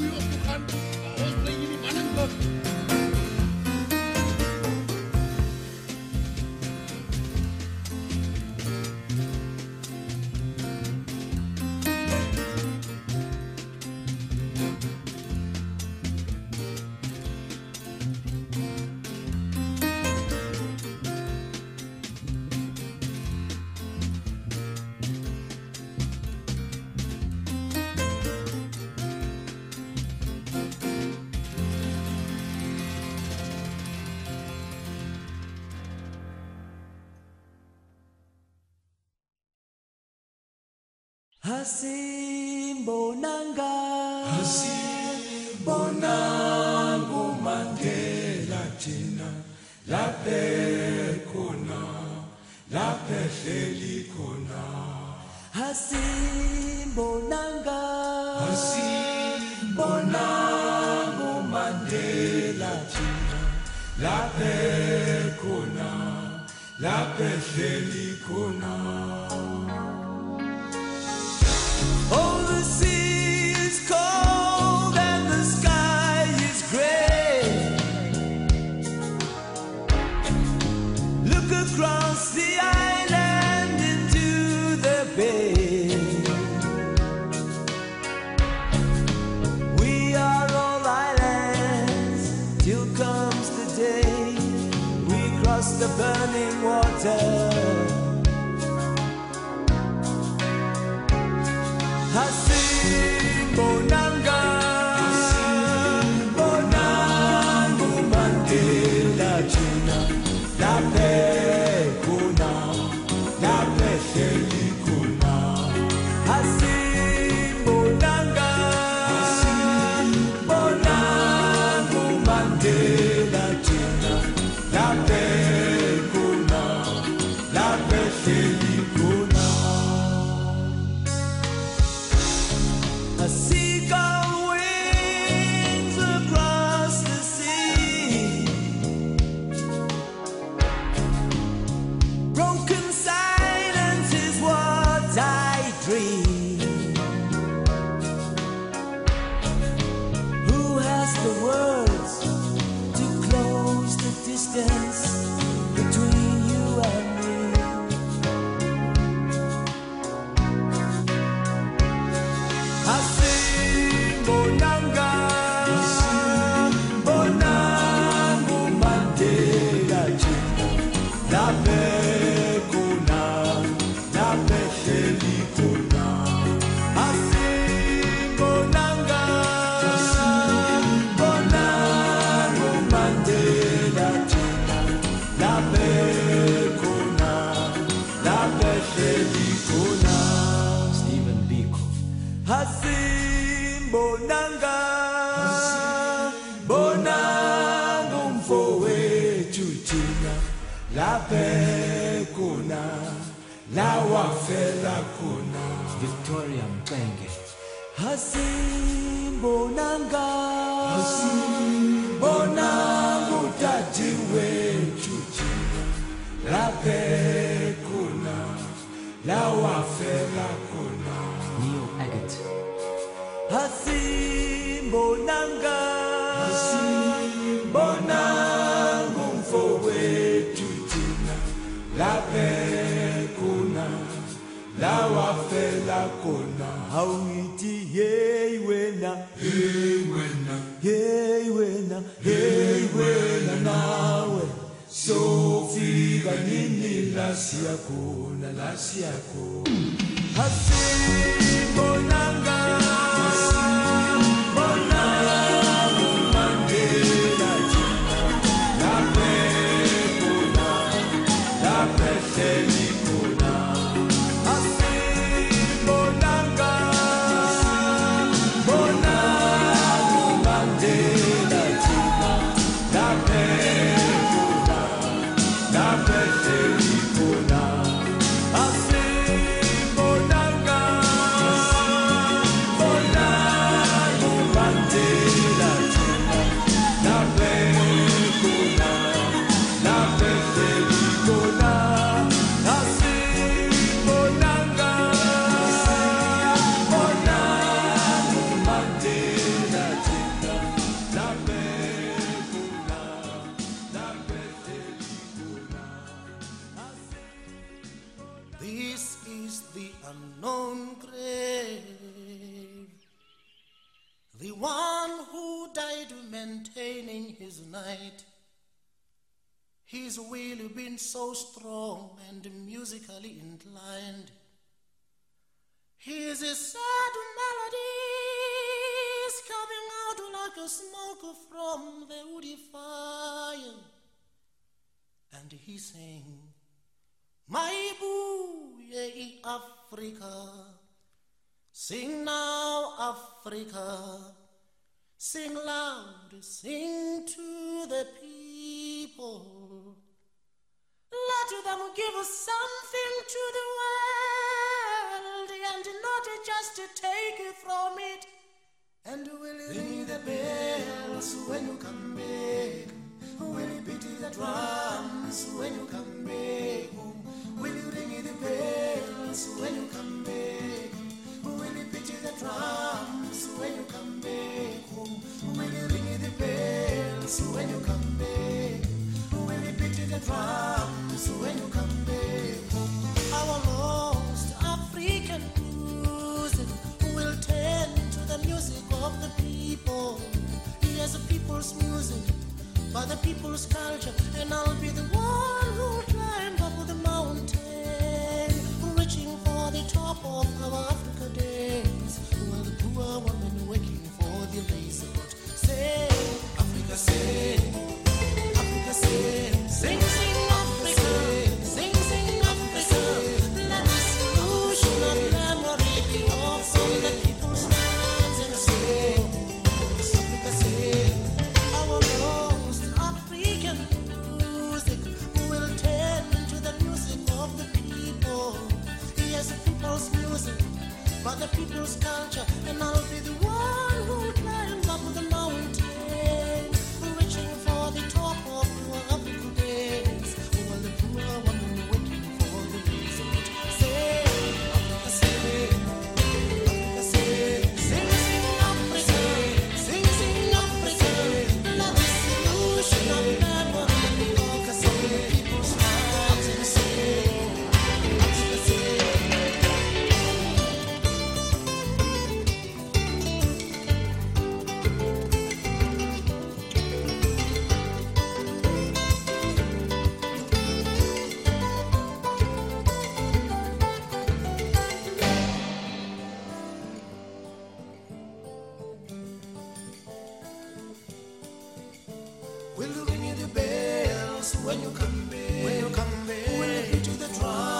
you. Hasimbonanga Bonangu Mandela thina laphe khona laphe hleli khona. Hasimbonanga Bonangu Mandela thina laphe khona laphe hleli khona the sea is cold and the sky is gray. Look across the island into the bay. We are all islands till comes the day we cross the burning water laphe hleli khona Stephen Biko. Hasimbonanga Bonangu mfowethu thina laphe khona lawafela khona. Victoria Mxenge. Hasimbonanga Bonangu tati wethu thina laphe khona lawafela khona Neil Aggett Hasimbonanga Bonangu mfowethu thina. Laphe khona. Lawafela khona Awiti hey wena. Hey wena. Hey wena. Hey wena nawe sofika nini la siyakhona la siyakhona Hasimbonanga tonight. His will been so strong and musically inclined. His sad melodies coming out like a smoke from the woody fire. And he sang, My boo, ye Africa, sing now, Africa. Sing loud, sing to the people. Let them give something to the world and not just to take it from it. And will you ring the bells when you come back. Will you beat the drums when you come back. Will you ring the bells when you come back the drums when you come back home. When you ring the bells when you come back. When you beat the drums people's music, for the people's culture, and I'll be the one. Will you ring me the bells when you come back? When you come back, will you to the drum?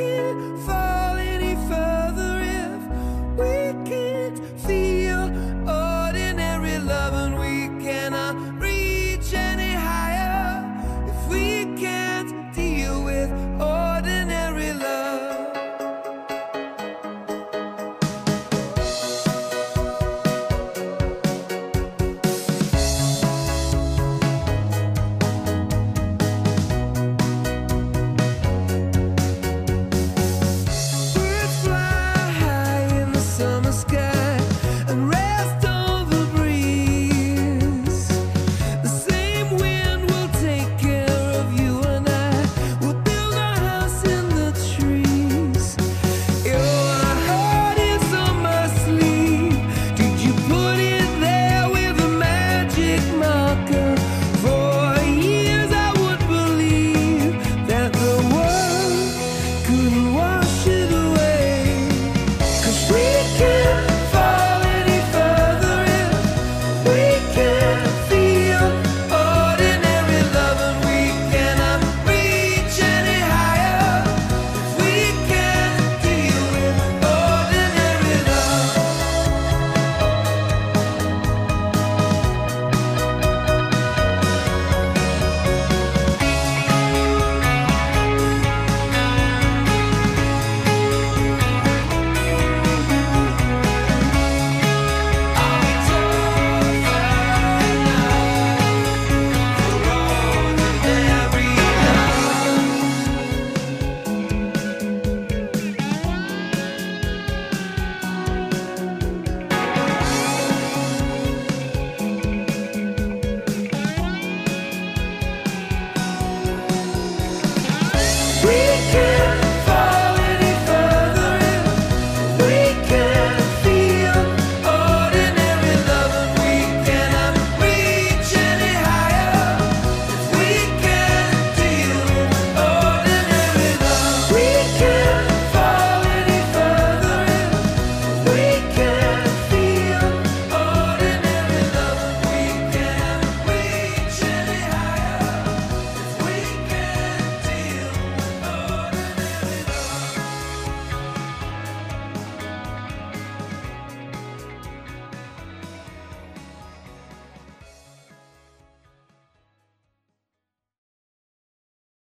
你。